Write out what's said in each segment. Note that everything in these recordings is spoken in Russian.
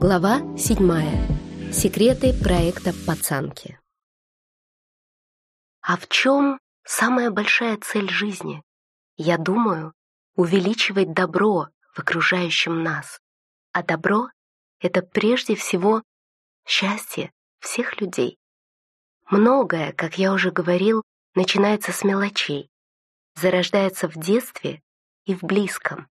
Глава 7. Секреты проекта «Пацанки». А в чем самая большая цель жизни? Я думаю, увеличивать добро в окружающем нас. А добро — это прежде всего счастье всех людей. Многое, как я уже говорил, начинается с мелочей, зарождается в детстве и в близком.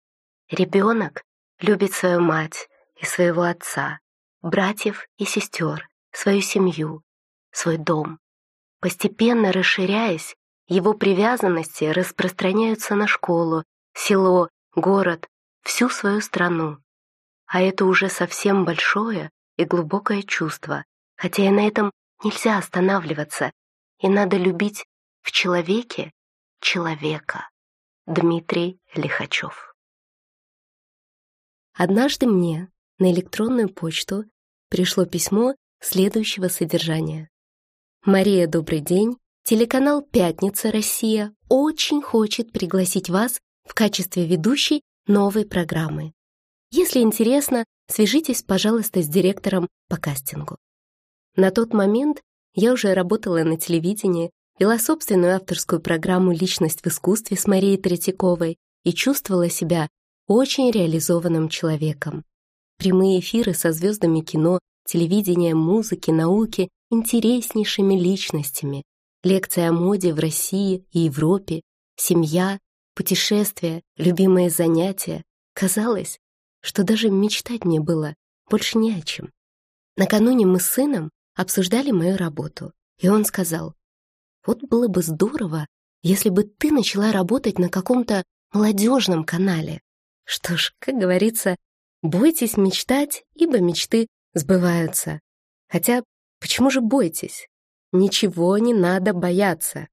Ребенок любит свою мать и своего отца, братьев и сестер, свою семью, свой дом. Постепенно расширяясь, его привязанности распространяются на школу, село, город, всю свою страну. А это уже совсем большое и глубокое чувство, хотя и на этом нельзя останавливаться, и надо любить в человеке человека. Дмитрий Лихачев Однажды мне на электронную почту пришло письмо следующего содержания. «Мария, добрый день. Телеканал «Пятница. Россия» очень хочет пригласить вас в качестве ведущей новой программы. Если интересно, свяжитесь, пожалуйста, с директором по кастингу. На тот момент я уже работала на телевидении, вела собственную авторскую программу «Личность в искусстве» с Марией Третьяковой и чувствовала себя очень реализованным человеком. Прямые эфиры со звездами кино, телевидения, музыки, науки, интереснейшими личностями, лекции о моде в России и Европе, семья, путешествия, любимые занятия. Казалось, что даже мечтать мне было больше не о чем. Накануне мы с сыном обсуждали мою работу, и он сказал, «Вот было бы здорово, если бы ты начала работать на каком-то молодежном канале. Что ж, как говорится, бойтесь мечтать, ибо мечты сбываются. Хотя, почему же бойтесь? Ничего не надо бояться.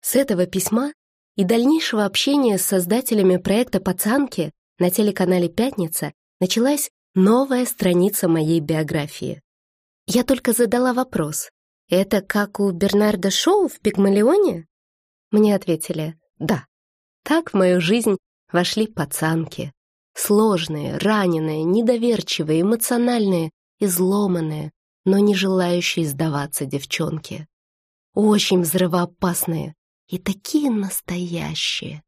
С этого письма и дальнейшего общения с создателями проекта «Пацанки» на телеканале «Пятница» началась новая страница моей биографии. Я только задала вопрос. «Это как у Бернарда Шоу в «Пигмалионе»?» Мне ответили «Да». Так в мою жизнь вошли пацанки. Сложные, раненые, недоверчивые, эмоциональные, изломанные, но не желающие сдаваться девчонки. Очень взрывоопасные и такие настоящие.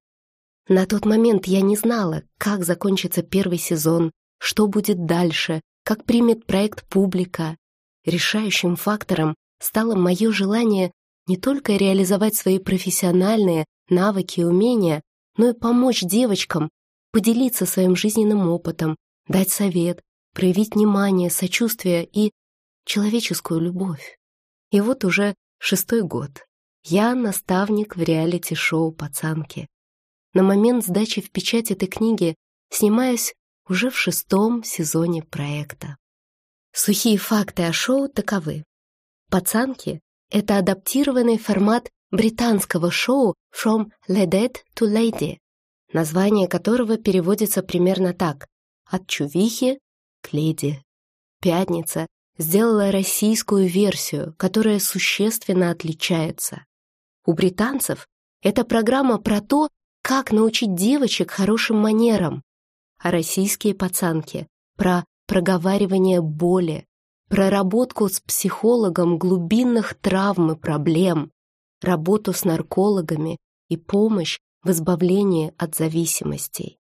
На тот момент я не знала, как закончится первый сезон, что будет дальше, как примет проект публика. Решающим фактором стало мое желание не только реализовать свои профессиональные навыки и умения, но и помочь девочкам поделиться своим жизненным опытом, дать совет, проявить внимание, сочувствие и человеческую любовь. И вот уже шестой год. Я наставник в реалити-шоу «Пацанки». На момент сдачи в печать этой книги снимаюсь уже в шестом сезоне проекта. Сухие факты о шоу таковы. «Пацанки» — это адаптированный формат британского шоу «From Ladette to Lady», название которого переводится примерно так «От чувихи к леди». «Пятница» сделала российскую версию, которая существенно отличается. У британцев это программа про то, как научить девочек хорошим манерам, а российские пацанки — про проговаривание боли, проработку с психологом глубинных травм и проблем, работу с наркологами и помощь в избавлении от зависимостей.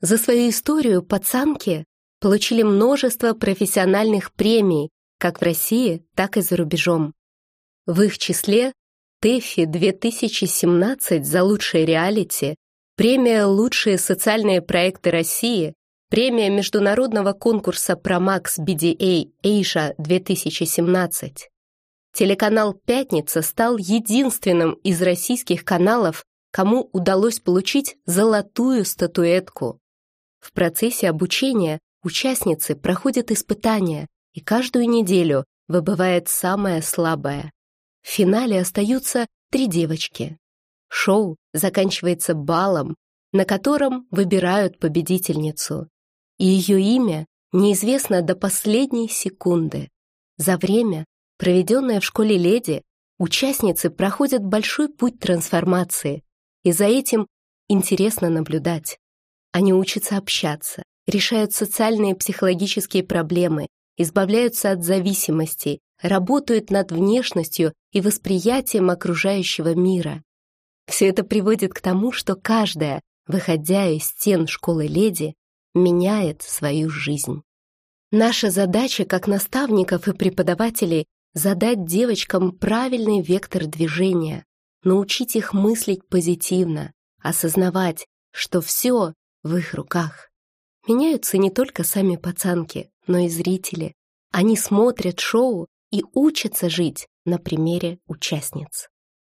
За свою историю пацанки получили множество профессиональных премий как в России, так и за рубежом. В их числе ТЭФИ 2017 за лучшее реалити, премия «Лучшие социальные проекты России», премия международного конкурса ProMax BDA Asia 2017. Телеканал «Пятница» стал единственным из российских каналов, кому удалось получить золотую статуэтку. В процессе обучения участницы проходят испытания, и каждую неделю выбывает самая слабая. В финале остаются три девочки. Шоу заканчивается балом, на котором выбирают победительницу. И ее имя неизвестно до последней секунды. За время, проведенное в школе леди, участницы проходят большой путь трансформации, и за этим интересно наблюдать. Они учатся общаться, решают социальные и психологические проблемы, избавляются от зависимостей, работают над внешностью и восприятием окружающего мира. Все это приводит к тому, что каждая, выходя из стен школы леди, меняет свою жизнь. Наша задача как наставников и преподавателей задать девочкам правильный вектор движения, научить их мыслить позитивно, осознавать, что все в их руках. Меняются не только сами пацанки, но и зрители. Они смотрят шоу и учатся жить на примере участниц.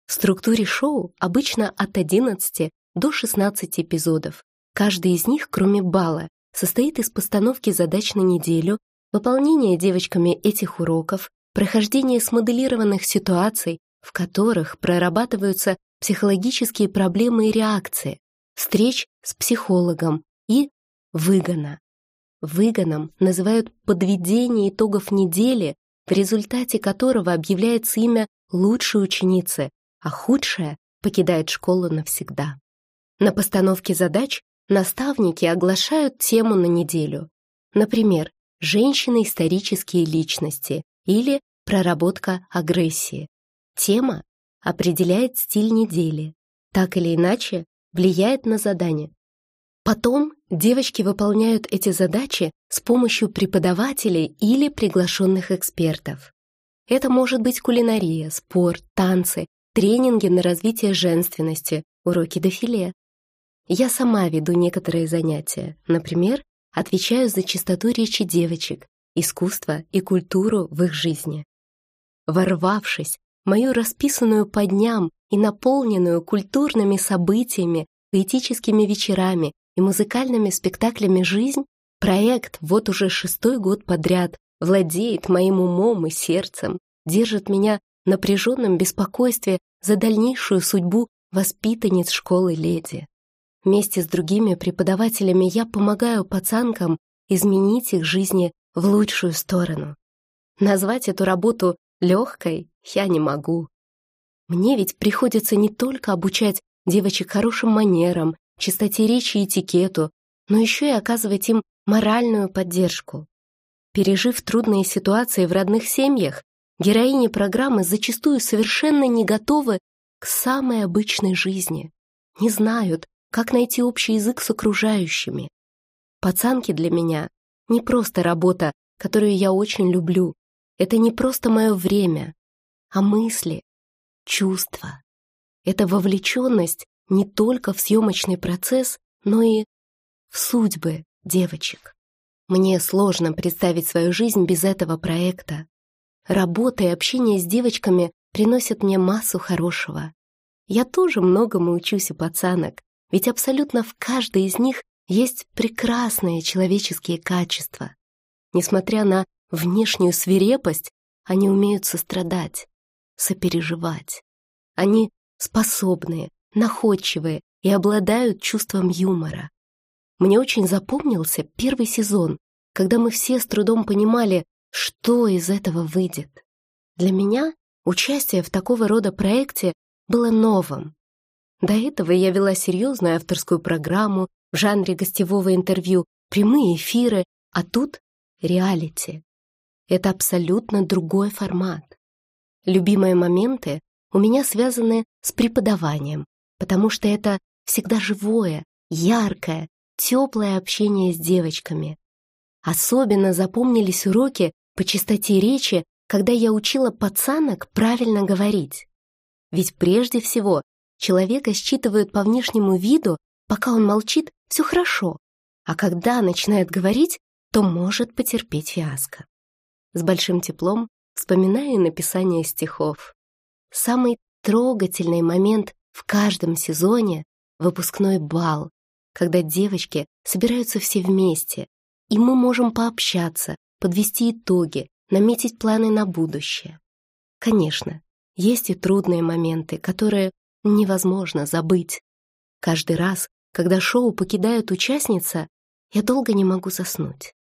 В структуре шоу обычно от 11 до 16 эпизодов. Каждый из них, кроме бала, состоит из постановки задач на неделю, выполнения девочками этих уроков, прохождения смоделированных ситуаций, в которых прорабатываются психологические проблемы и реакции, встреч с психологом и выгона. Выгоном называют подведение итогов недели, в результате которого объявляется имя лучшей ученицы, а худшая покидает школу навсегда. На постановке задач наставники оглашают тему на неделю. Например, «Женщины-исторические личности» или «Проработка агрессии». Тема определяет стиль недели, так или иначе влияет на задание. Потом девочки выполняют эти задачи с помощью преподавателей или приглашенных экспертов. Это может быть кулинария, спорт, танцы, тренинги на развитие женственности, уроки дефиле. Я сама веду некоторые занятия, например, отвечаю за чистоту речи девочек, искусство и культуру в их жизни. Ворвавшись мою расписанную по дням и наполненную культурными событиями, поэтическими вечерами и музыкальными спектаклями жизнь, проект вот уже шестой год подряд владеет моим умом и сердцем, держит меня в напряженном беспокойстве за дальнейшую судьбу воспитанниц школы леди. Вместе с другими преподавателями я помогаю пацанкам изменить их жизни в лучшую сторону. Назвать эту работу легкой я не могу. Мне ведь приходится не только обучать девочек хорошим манерам чистоте речи и этикету, но еще и оказывать им моральную поддержку. Пережив трудные ситуации в родных семьях, героини программы зачастую совершенно не готовы к самой обычной жизни, не знают, как найти общий язык с окружающими. Пацанки для меня не просто работа, которую я очень люблю. Это не просто мое время, а мысли, чувства. Это вовлеченность не только в съемочный процесс, но и в судьбы девочек. Мне сложно представить свою жизнь без этого проекта. Работа и общение с девочками приносят мне массу хорошего. Я тоже многому учусь у пацанок, ведь абсолютно в каждой из них есть прекрасные человеческие качества. Несмотря на внешнюю свирепость, они умеют сострадать, сопереживать. Они способные, находчивые и обладают чувством юмора. Мне очень запомнился первый сезон, когда мы все с трудом понимали, что из этого выйдет. Для меня участие в такого рода проекте было новым. До этого я вела серьезную авторскую программу в жанре гостевого интервью, прямые эфиры, а тут реалити. Это абсолютно другой формат. Любимые моменты у меня связаны с преподаванием, потому что это всегда живое, яркое, теплое общение с девочками. Особенно запомнились уроки по чистоте речи, когда я учила пацанок правильно говорить. Ведь прежде всего человека считывают по внешнему виду, пока он молчит, все хорошо, а когда начинает говорить, то может потерпеть фиаско. С большим теплом вспоминаю написание стихов. Самый трогательный момент в каждом сезоне выпускной бал, когда девочки собираются все вместе, и мы можем пообщаться, подвести итоги, наметить планы на будущее. Конечно, есть и трудные моменты, которые невозможно забыть. Каждый раз, когда шоу покидает участница, я долго не могу заснуть.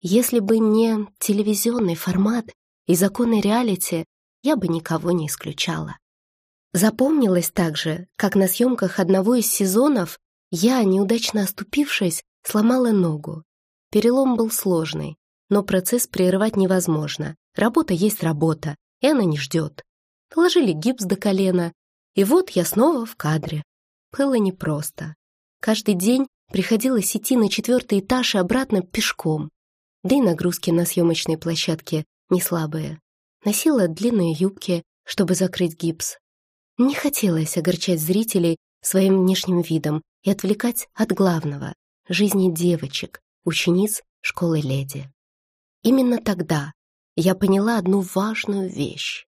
Если бы не телевизионный формат и законы реалити, я бы никого не исключала. Запомнилось также, как на съемках одного из сезонов я, неудачно оступившись, сломала ногу. Перелом был сложный, но процесс прерывать невозможно. Работа есть работа, и она не ждет. Положили гипс до колена, и вот я снова в кадре. Было непросто. Каждый день приходилось идти на четвертый этаж и обратно пешком. Да и нагрузки на съемочной площадке не слабые. Носила длинные юбки, чтобы закрыть гипс. Не хотелось огорчать зрителей своим внешним видом и отвлекать от главного — жизни девочек, учениц школы леди. Именно тогда я поняла одну важную вещь.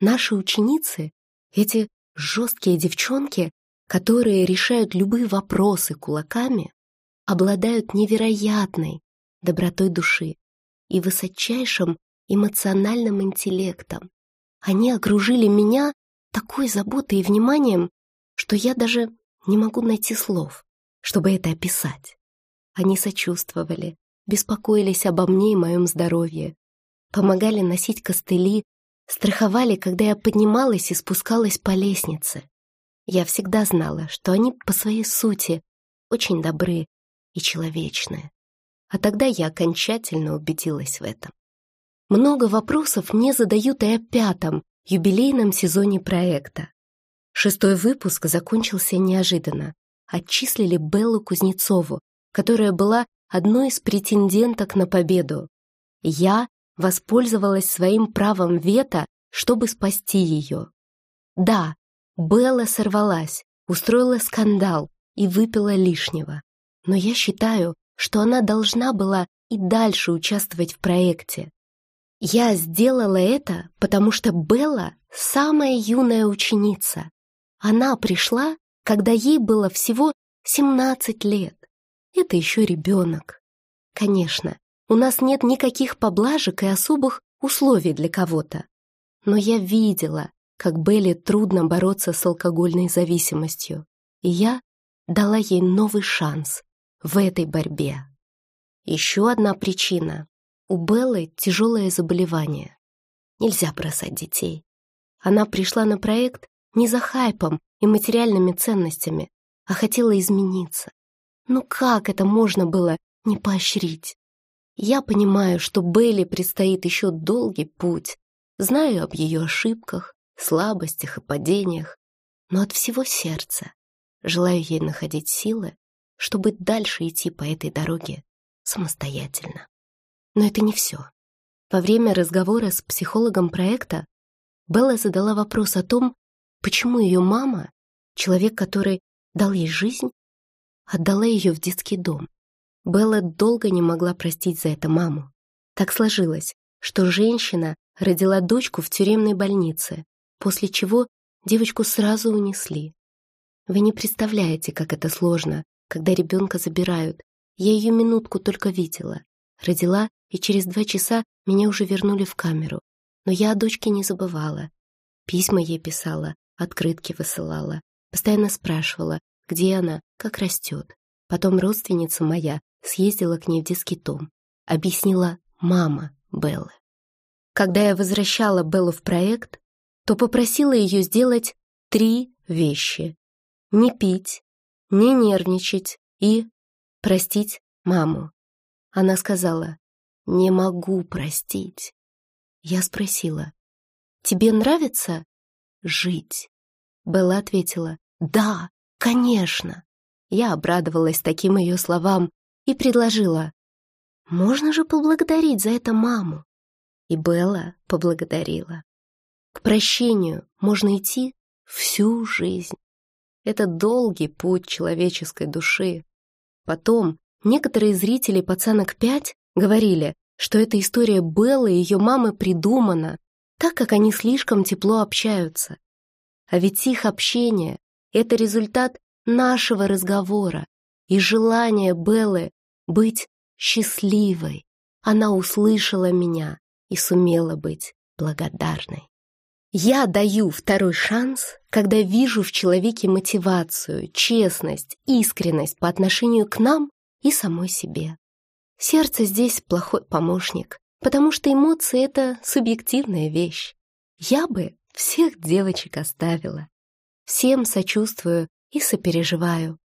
Наши ученицы, эти жесткие девчонки, которые решают любые вопросы кулаками, обладают невероятной добротой души и высочайшим эмоциональным интеллектом. Они окружили меня такой заботой и вниманием, что я даже не могу найти слов, чтобы это описать. Они сочувствовали, беспокоились обо мне и моем здоровье, помогали носить костыли, страховали, когда я поднималась и спускалась по лестнице. Я всегда знала, что они по своей сути очень добры и человечны. А тогда я окончательно убедилась в этом. Много вопросов мне задают и о пятом, юбилейном сезоне проекта. Шестой выпуск закончился неожиданно. Отчислили Беллу Кузнецову, которая была одной из претенденток на победу. Я воспользовалась своим правом вето, чтобы спасти ее. Да, Белла сорвалась, устроила скандал и выпила лишнего. Но я считаю, что она должна была и дальше участвовать в проекте. Я сделала это, потому что Белла — самая юная ученица. Она пришла, когда ей было всего 17 лет. Это еще ребенок. Конечно, у нас нет никаких поблажек и особых условий для кого-то. Но я видела, как Белле трудно бороться с алкогольной зависимостью, и я дала ей новый шанс в этой борьбе. Еще одна причина у Беллы тяжелое заболевание. Нельзя бросать детей. Она пришла на проект не за хайпом и материальными ценностями, а хотела измениться. Ну как это можно было не поощрить? Я понимаю, что Белли предстоит еще долгий путь, знаю об ее ошибках, слабостях и падениях, но от всего сердца желаю ей находить силы, чтобы дальше идти по этой дороге самостоятельно. Но это не все. Во время разговора с психологом проекта Белла задала вопрос о том, почему ее мама, человек, который дал ей жизнь, отдала ее в детский дом. Белла долго не могла простить за это маму. Так сложилось, что женщина родила дочку в тюремной больнице, после чего девочку сразу унесли. Вы не представляете, как это сложно, когда ребенка забирают. Я ее минутку только видела. Родила и через два часа меня уже вернули в камеру. Но я о дочке не забывала. Письма ей писала, открытки высылала, постоянно спрашивала, где она, как растет. Потом родственница моя съездила к ней в детский дом. Объяснила мама Беллы. Когда я возвращала Беллу в проект, то попросила ее сделать три вещи. Не пить, не нервничать и простить маму. Она сказала, «Не могу простить». Я спросила, «Тебе нравится жить?» Белла ответила, «Да, конечно». Я обрадовалась таким ее словам и предложила, «Можно же поблагодарить за это маму?» И Белла поблагодарила. К прощению можно идти всю жизнь. Это долгий путь человеческой души. Потом некоторые зрители «Пацанок 5» Говорили, что эта история Беллы и ее мамы придумана, так как они слишком тепло общаются. А ведь их общение — это результат нашего разговора и желания Беллы быть счастливой. Она услышала меня и сумела быть благодарной. Я даю второй шанс, когда вижу в человеке мотивацию, честность, искренность по отношению к нам и самой себе. Сердце здесь плохой помощник, потому что эмоции — это субъективная вещь. Я бы всех девочек оставила. Всем сочувствую и сопереживаю.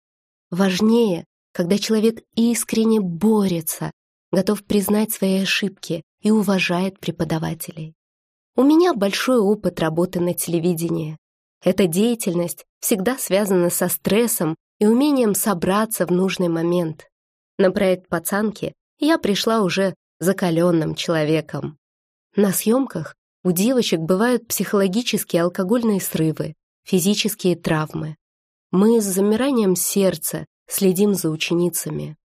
Важнее, когда человек искренне борется готов признать свои ошибки и уважает преподавателей. У меня большой опыт работы на телевидении. Эта деятельность всегда связана со стрессом и умением собраться в нужный момент. На проект «Пацанки» я пришла уже закаленным человеком. На съемках у девочек бывают психологические алкогольные срывы, физические травмы. Мы с замиранием сердца следим за ученицами.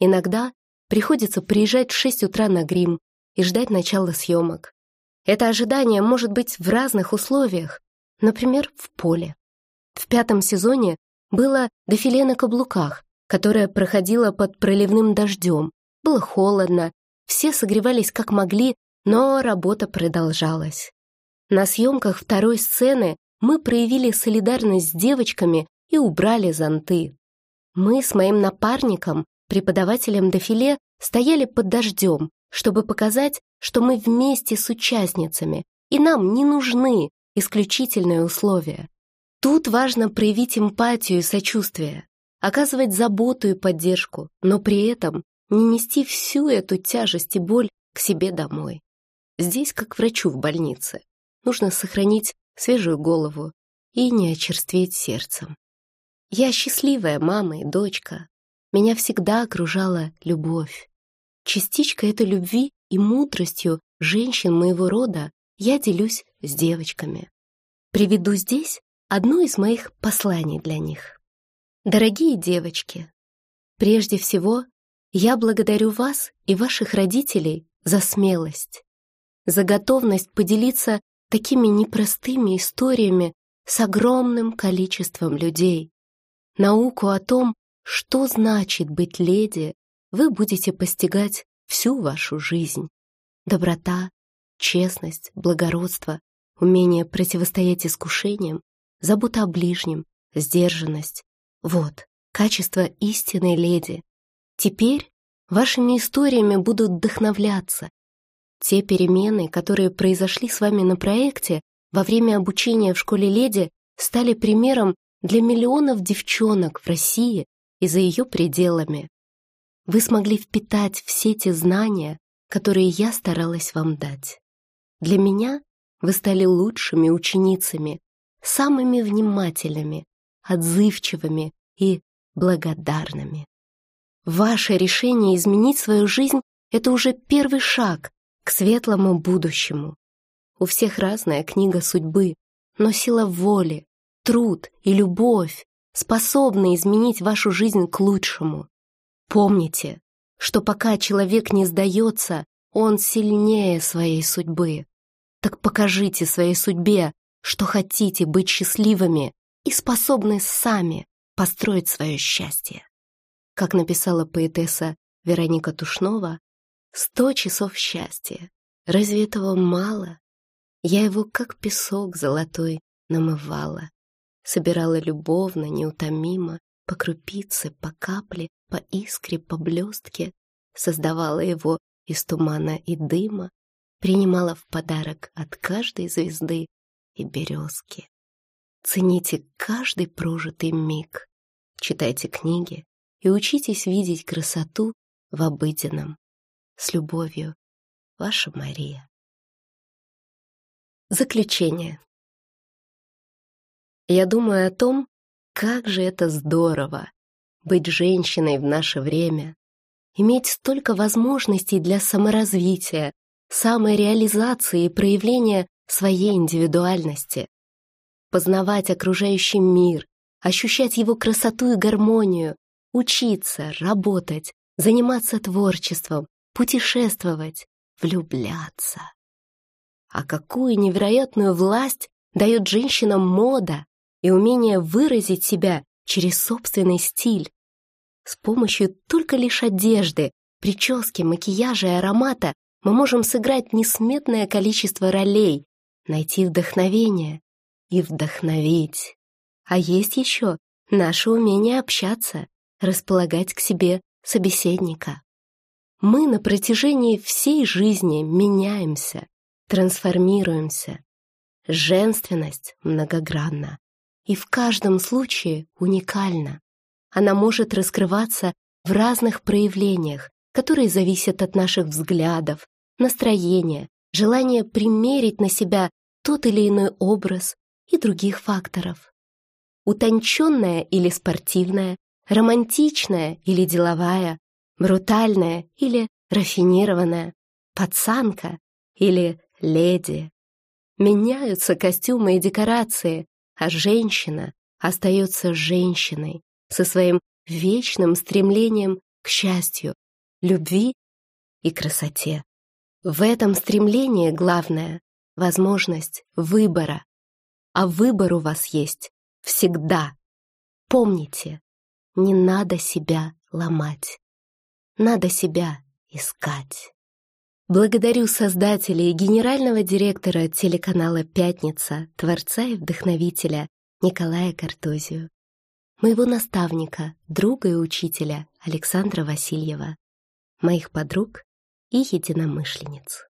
Иногда приходится приезжать в 6 утра на грим и ждать начала съемок. Это ожидание может быть в разных условиях, например, в поле. В пятом сезоне было дефиле на каблуках, которое проходило под проливным дождем. Было холодно, все согревались как могли, но работа продолжалась. На съемках второй сцены мы проявили солидарность с девочками и убрали зонты. Мы с моим напарником, преподавателем дефиле, стояли под дождем, чтобы показать, что мы вместе с участницами, и нам не нужны исключительные условия. Тут важно проявить эмпатию и сочувствие, оказывать заботу и поддержку, но при этом не нести всю эту тяжесть и боль к себе домой. Здесь, как врачу в больнице, нужно сохранить свежую голову и не очерстветь сердцем. Я счастливая мама и дочка. Меня всегда окружала любовь. Частичка этой любви и мудростью женщин моего рода я делюсь с девочками. Приведу здесь одно из моих посланий для них. Дорогие девочки, прежде всего я благодарю вас и ваших родителей за смелость, за готовность поделиться такими непростыми историями с огромным количеством людей. Науку о том, что значит быть леди, вы будете постигать всю вашу жизнь. Доброта, честность, благородство, умение противостоять искушениям, забота о ближнем, сдержанность. Вот, качество истинной леди. Теперь вашими историями будут вдохновляться. Те перемены, которые произошли с вами на проекте во время обучения в школе леди, стали примером для миллионов девчонок в России и за ее пределами. Вы смогли впитать все те знания, которые я старалась вам дать. Для меня вы стали лучшими ученицами, самыми внимательными, отзывчивыми и благодарными. Ваше решение изменить свою жизнь — это уже первый шаг к светлому будущему. У всех разная книга судьбы, но сила воли, труд и любовь способны изменить вашу жизнь к лучшему. Помните, что пока человек не сдается, он сильнее своей судьбы. Так покажите своей судьбе, что хотите быть счастливыми и способны сами построить свое счастье. Как написала поэтесса Вероника Тушнова, «Сто часов счастья. Разве этого мало? Я его, как песок золотой, намывала, собирала любовно, неутомимо, по крупице, по капле, по искре, по блестке, создавала его из тумана и дыма, принимала в подарок от каждой звезды и березки. Цените каждый прожитый миг, читайте книги и учитесь видеть красоту в обыденном. С любовью, ваша Мария. Заключение. Я думаю о том, как же это здорово быть женщиной в наше время, иметь столько возможностей для саморазвития, самореализации и проявления своей индивидуальности, познавать окружающий мир, ощущать его красоту и гармонию, учиться, работать, заниматься творчеством, путешествовать, влюбляться. А какую невероятную власть дает женщинам мода, и умение выразить себя через собственный стиль. С помощью только лишь одежды, прически, макияжа и аромата мы можем сыграть несметное количество ролей, найти вдохновение и вдохновить. А есть еще наше умение общаться, располагать к себе собеседника. Мы на протяжении всей жизни меняемся, трансформируемся. Женственность многогранна и в каждом случае уникальна. Она может раскрываться в разных проявлениях, которые зависят от наших взглядов, настроения, желания примерить на себя тот или иной образ и других факторов. Утонченная или спортивная, романтичная или деловая, брутальная или рафинированная, пацанка или леди. Меняются костюмы и декорации, а женщина остается женщиной со своим вечным стремлением к счастью, любви и красоте. В этом стремлении главное — возможность выбора. А выбор у вас есть всегда. Помните, не надо себя ломать. Надо себя искать. Благодарю создателя и генерального директора телеканала «Пятница», творца и вдохновителя Николая Картозию, моего наставника, друга и учителя Александра Васильева, моих подруг и единомышленниц.